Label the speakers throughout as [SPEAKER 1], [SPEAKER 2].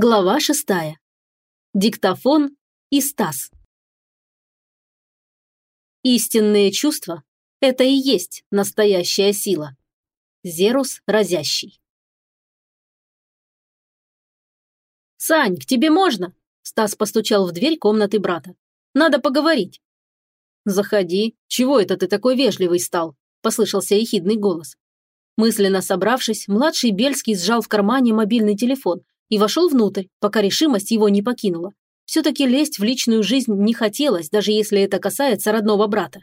[SPEAKER 1] Глава шестая. Диктофон и Стас. Истинные чувства – это и есть настоящая сила. Зерус разящий. «Сань, к тебе можно?» Стас постучал в дверь комнаты брата. «Надо поговорить». «Заходи. Чего это ты такой вежливый стал?» – послышался ехидный голос. Мысленно собравшись, младший Бельский сжал в кармане мобильный телефон и вошел внутрь, пока решимость его не покинула. Все-таки лезть в личную жизнь не хотелось, даже если это касается родного брата.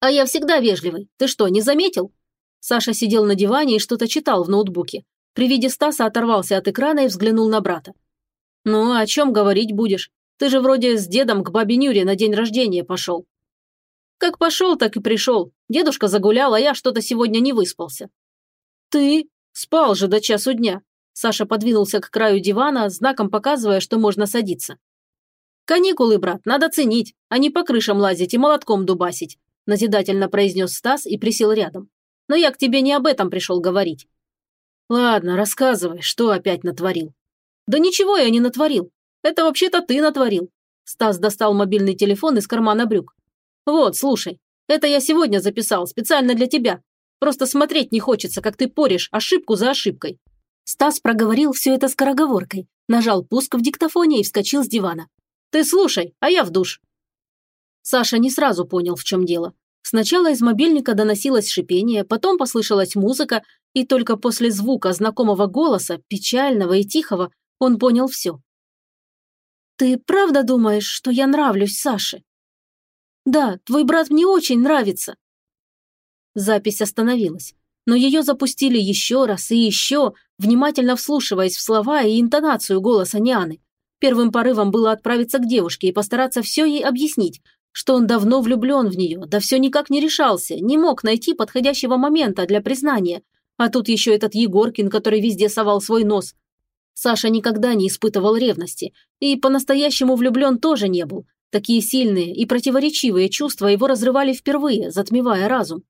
[SPEAKER 1] «А я всегда вежливый. Ты что, не заметил?» Саша сидел на диване и что-то читал в ноутбуке. При виде Стаса оторвался от экрана и взглянул на брата. «Ну, о чем говорить будешь? Ты же вроде с дедом к бабе Нюре на день рождения пошел». «Как пошел, так и пришел. Дедушка загулял, а я что-то сегодня не выспался». «Ты? Спал же до часу дня. Саша подвинулся к краю дивана, знаком показывая, что можно садиться. «Каникулы, брат, надо ценить, а не по крышам лазить и молотком дубасить», назидательно произнес Стас и присел рядом. «Но я к тебе не об этом пришел говорить». «Ладно, рассказывай, что опять натворил». «Да ничего я не натворил. Это вообще-то ты натворил». Стас достал мобильный телефон из кармана брюк. «Вот, слушай, это я сегодня записал, специально для тебя. Просто смотреть не хочется, как ты порешь ошибку за ошибкой. Стас проговорил все это скороговоркой, нажал пуск в диктофоне и вскочил с дивана. «Ты слушай, а я в душ». Саша не сразу понял, в чем дело. Сначала из мобильника доносилось шипение, потом послышалась музыка, и только после звука знакомого голоса, печального и тихого, он понял все. «Ты правда думаешь, что я нравлюсь Саше?» «Да, твой брат мне очень нравится». Запись остановилась но ее запустили еще раз и еще, внимательно вслушиваясь в слова и интонацию голоса Нианы. Первым порывом было отправиться к девушке и постараться все ей объяснить, что он давно влюблен в нее, да все никак не решался, не мог найти подходящего момента для признания. А тут еще этот Егоркин, который везде совал свой нос. Саша никогда не испытывал ревности, и по-настоящему влюблен тоже не был. Такие сильные и противоречивые чувства его разрывали впервые, затмевая разум.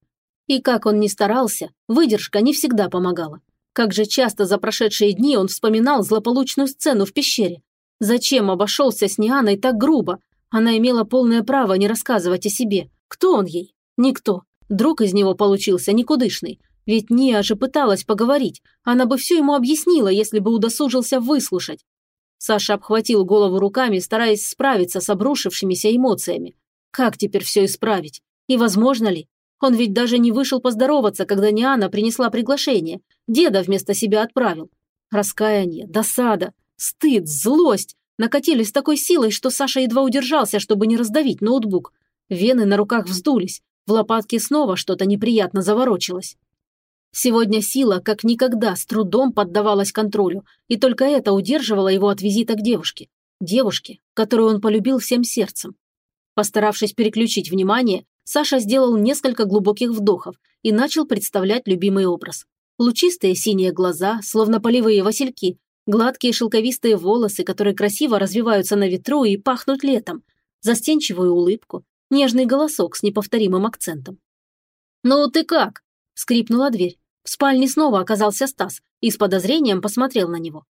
[SPEAKER 1] И как он ни старался, выдержка не всегда помогала. Как же часто за прошедшие дни он вспоминал злополучную сцену в пещере. Зачем обошелся с Нианой так грубо? Она имела полное право не рассказывать о себе. Кто он ей? Никто. Друг из него получился никудышный. Ведь Ния же пыталась поговорить. Она бы все ему объяснила, если бы удосужился выслушать. Саша обхватил голову руками, стараясь справиться с обрушившимися эмоциями. Как теперь все исправить? И возможно ли? Он ведь даже не вышел поздороваться, когда Ниана принесла приглашение. Деда вместо себя отправил. Раскаяние, досада, стыд, злость накатились с такой силой, что Саша едва удержался, чтобы не раздавить ноутбук. Вены на руках вздулись, в лопатке снова что-то неприятно заворочилось. Сегодня сила как никогда с трудом поддавалась контролю, и только это удерживало его от визита к девушке. Девушке, которую он полюбил всем сердцем. Постаравшись переключить внимание, Саша сделал несколько глубоких вдохов и начал представлять любимый образ. Лучистые синие глаза, словно полевые васильки, гладкие шелковистые волосы, которые красиво развиваются на ветру и пахнут летом, застенчивую улыбку, нежный голосок с неповторимым акцентом. «Ну ты как?» – скрипнула дверь. В спальне снова оказался Стас и с подозрением посмотрел на него.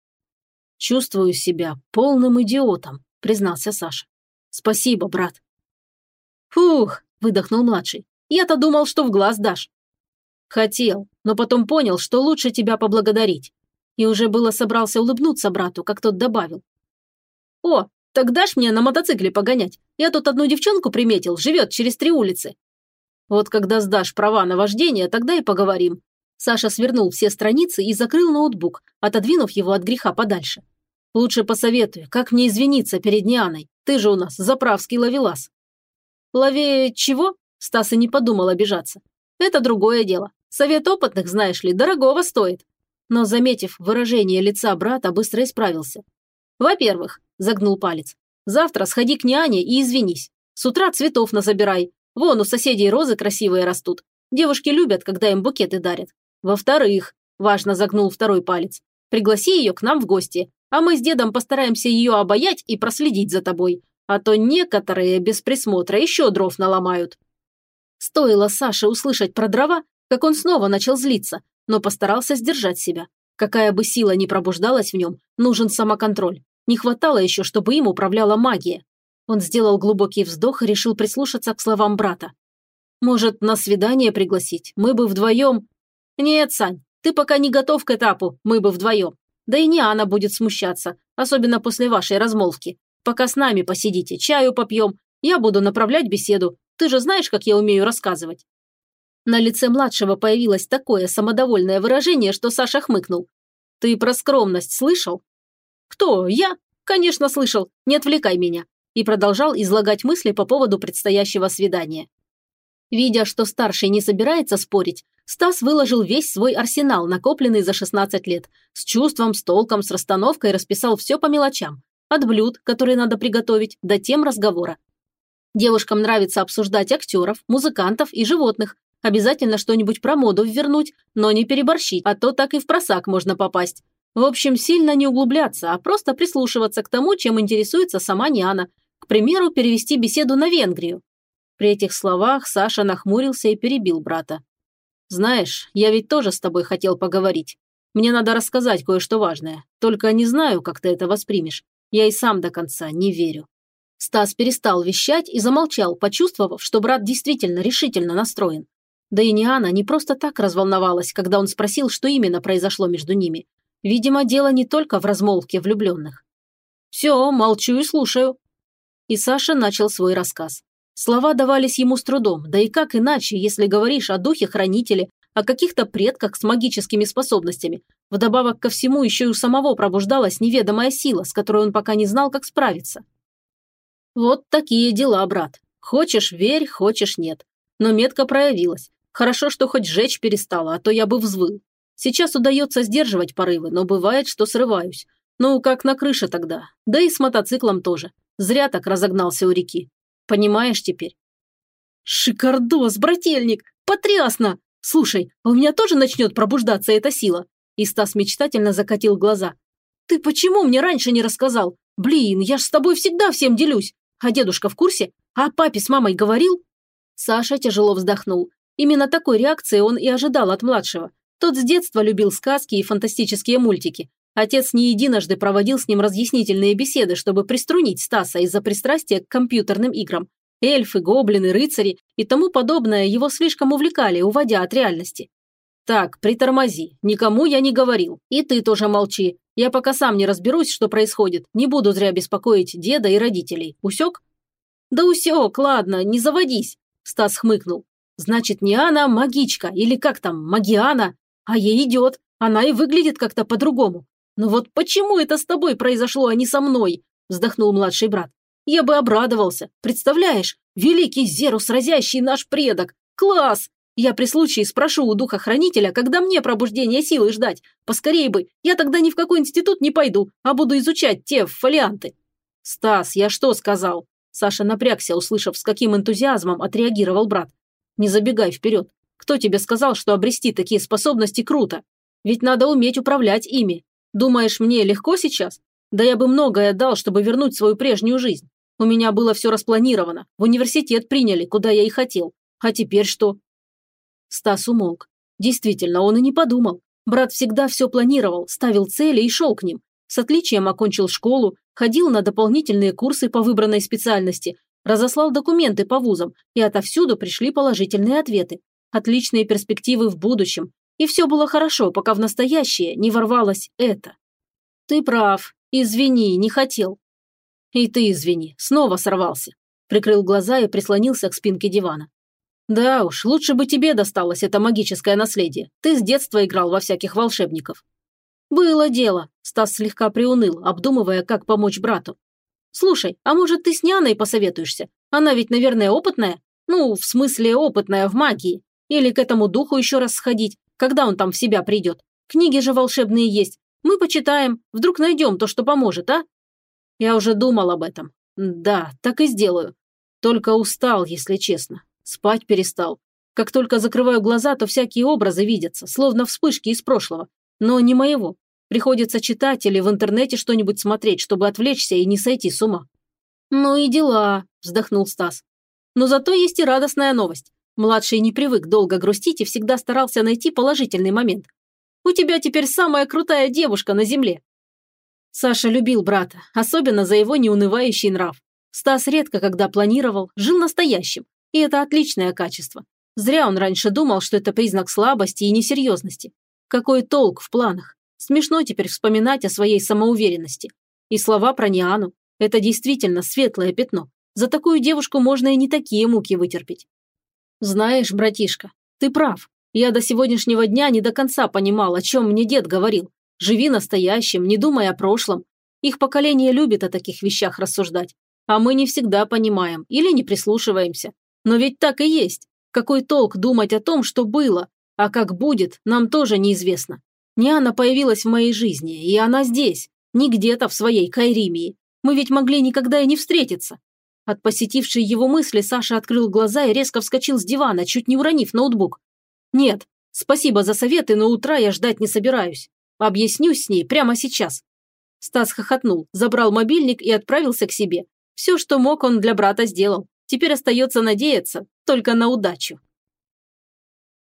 [SPEAKER 1] «Чувствую себя полным идиотом», – признался Саша. «Спасибо, брат». «Фух, выдохнул младший. «Я-то думал, что в глаз дашь». «Хотел, но потом понял, что лучше тебя поблагодарить». И уже было собрался улыбнуться брату, как тот добавил. «О, так дашь мне на мотоцикле погонять? Я тут одну девчонку приметил, живет через три улицы». «Вот когда сдашь права на вождение, тогда и поговорим». Саша свернул все страницы и закрыл ноутбук, отодвинув его от греха подальше. «Лучше посоветуй, как мне извиниться перед Нианой? Ты же у нас заправский ловелас». Ловее чего? Стас и не подумал обижаться. Это другое дело. Совет опытных, знаешь ли, дорогого стоит. Но, заметив выражение лица брата, быстро исправился. Во-первых, загнул палец, завтра сходи к няне и извинись. С утра цветов насобирай. Вон у соседей розы красивые растут. Девушки любят, когда им букеты дарят. Во-вторых, важно загнул второй палец, пригласи ее к нам в гости, а мы с дедом постараемся ее обаять и проследить за тобой а то некоторые без присмотра еще дров наломают. Стоило Саше услышать про дрова, как он снова начал злиться, но постарался сдержать себя. Какая бы сила ни пробуждалась в нем, нужен самоконтроль. Не хватало еще, чтобы им управляла магия. Он сделал глубокий вздох и решил прислушаться к словам брата. «Может, на свидание пригласить? Мы бы вдвоем...» «Нет, Сань, ты пока не готов к этапу, мы бы вдвоем. Да и не Анна будет смущаться, особенно после вашей размолвки. Пока с нами посидите, чаю попьем, я буду направлять беседу. Ты же знаешь, как я умею рассказывать». На лице младшего появилось такое самодовольное выражение, что Саша хмыкнул. «Ты про скромность слышал?» «Кто? Я? Конечно, слышал. Не отвлекай меня». И продолжал излагать мысли по поводу предстоящего свидания. Видя, что старший не собирается спорить, Стас выложил весь свой арсенал, накопленный за 16 лет. С чувством, с толком, с расстановкой расписал все по мелочам. От блюд, которые надо приготовить, до тем разговора. Девушкам нравится обсуждать актеров, музыкантов и животных. Обязательно что-нибудь про моду ввернуть, но не переборщить, а то так и в просак можно попасть. В общем, сильно не углубляться, а просто прислушиваться к тому, чем интересуется сама Ниана. К примеру, перевести беседу на Венгрию. При этих словах Саша нахмурился и перебил брата. «Знаешь, я ведь тоже с тобой хотел поговорить. Мне надо рассказать кое-что важное. Только не знаю, как ты это воспримешь. Я и сам до конца не верю». Стас перестал вещать и замолчал, почувствовав, что брат действительно решительно настроен. Да и Ниана не просто так разволновалась, когда он спросил, что именно произошло между ними. Видимо, дело не только в размолвке влюбленных. «Все, молчу и слушаю». И Саша начал свой рассказ. Слова давались ему с трудом, да и как иначе, если говоришь о духе-хранителе, о каких-то предках с магическими способностями. Вдобавок ко всему еще и у самого пробуждалась неведомая сила, с которой он пока не знал, как справиться. Вот такие дела, брат. Хочешь – верь, хочешь – нет. Но метка проявилась. Хорошо, что хоть жечь перестала, а то я бы взвыл. Сейчас удается сдерживать порывы, но бывает, что срываюсь. Ну, как на крыше тогда. Да и с мотоциклом тоже. Зря так разогнался у реки. Понимаешь теперь?» «Шикардос, брательник! Потрясно! Слушай, а у меня тоже начнет пробуждаться эта сила!» И Стас мечтательно закатил глаза. «Ты почему мне раньше не рассказал? Блин, я ж с тобой всегда всем делюсь. А дедушка в курсе? А папе с мамой говорил?» Саша тяжело вздохнул. Именно такой реакции он и ожидал от младшего. Тот с детства любил сказки и фантастические мультики, Отец не единожды проводил с ним разъяснительные беседы, чтобы приструнить Стаса из-за пристрастия к компьютерным играм. Эльфы, гоблины, рыцари и тому подобное его слишком увлекали, уводя от реальности. «Так, притормози, никому я не говорил. И ты тоже молчи. Я пока сам не разберусь, что происходит. Не буду зря беспокоить деда и родителей. Усек?» «Да усек, ладно, не заводись», – Стас хмыкнул. «Значит, не она магичка, или как там, магиана, а ей идет. Она и выглядит как-то по-другому. «Ну вот почему это с тобой произошло, а не со мной?» – вздохнул младший брат. «Я бы обрадовался. Представляешь, великий Зерус, разящий наш предок. Класс! Я при случае спрошу у духа-хранителя, когда мне пробуждение силы ждать. Поскорее бы, я тогда ни в какой институт не пойду, а буду изучать те фолианты». «Стас, я что сказал?» Саша напрягся, услышав, с каким энтузиазмом отреагировал брат. «Не забегай вперед. Кто тебе сказал, что обрести такие способности круто? Ведь надо уметь управлять ими. Думаешь, мне легко сейчас? Да я бы многое дал, чтобы вернуть свою прежнюю жизнь. У меня было все распланировано. В университет приняли, куда я и хотел. А теперь что?» Стас умолк. Действительно, он и не подумал. Брат всегда все планировал, ставил цели и шел к ним. С отличием окончил школу, ходил на дополнительные курсы по выбранной специальности, разослал документы по вузам, и отовсюду пришли положительные ответы. Отличные перспективы в будущем, и все было хорошо, пока в настоящее не ворвалось это. Ты прав. Извини, не хотел. И ты извини, снова сорвался. Прикрыл глаза и прислонился к спинке дивана. Да уж, лучше бы тебе досталось это магическое наследие. Ты с детства играл во всяких волшебников. Было дело. Стас слегка приуныл, обдумывая, как помочь брату. Слушай, а может ты с Няной посоветуешься? Она ведь, наверное, опытная? Ну, в смысле, опытная в магии. Или к этому духу еще раз сходить? Когда он там в себя придет? Книги же волшебные есть. Мы почитаем, вдруг найдем то, что поможет, а? Я уже думал об этом. Да, так и сделаю. Только устал, если честно. Спать перестал. Как только закрываю глаза, то всякие образы видятся, словно вспышки из прошлого. Но не моего. Приходится читать или в интернете что-нибудь смотреть, чтобы отвлечься и не сойти с ума. «Ну и дела», – вздохнул Стас. «Но зато есть и радостная новость. Младший не привык долго грустить и всегда старался найти положительный момент. У тебя теперь самая крутая девушка на земле. Саша любил брата, особенно за его неунывающий нрав. Стас редко когда планировал, жил настоящим, и это отличное качество. Зря он раньше думал, что это признак слабости и несерьезности. Какой толк в планах? Смешно теперь вспоминать о своей самоуверенности. И слова про Ниану – это действительно светлое пятно. За такую девушку можно и не такие муки вытерпеть. Знаешь, братишка, ты прав. Я до сегодняшнего дня не до конца понимал, о чем мне дед говорил. Живи настоящим, не думай о прошлом. Их поколение любит о таких вещах рассуждать. А мы не всегда понимаем или не прислушиваемся. Но ведь так и есть. Какой толк думать о том, что было, а как будет, нам тоже неизвестно. Ниана появилась в моей жизни, и она здесь, не где-то в своей Кайримии. Мы ведь могли никогда и не встретиться. От посетившей его мысли Саша открыл глаза и резко вскочил с дивана, чуть не уронив ноутбук. «Нет, спасибо за советы, но утра я ждать не собираюсь. Объяснюсь с ней прямо сейчас». Стас хохотнул, забрал мобильник и отправился к себе. Все, что мог, он для брата сделал. Теперь остается надеяться только на удачу.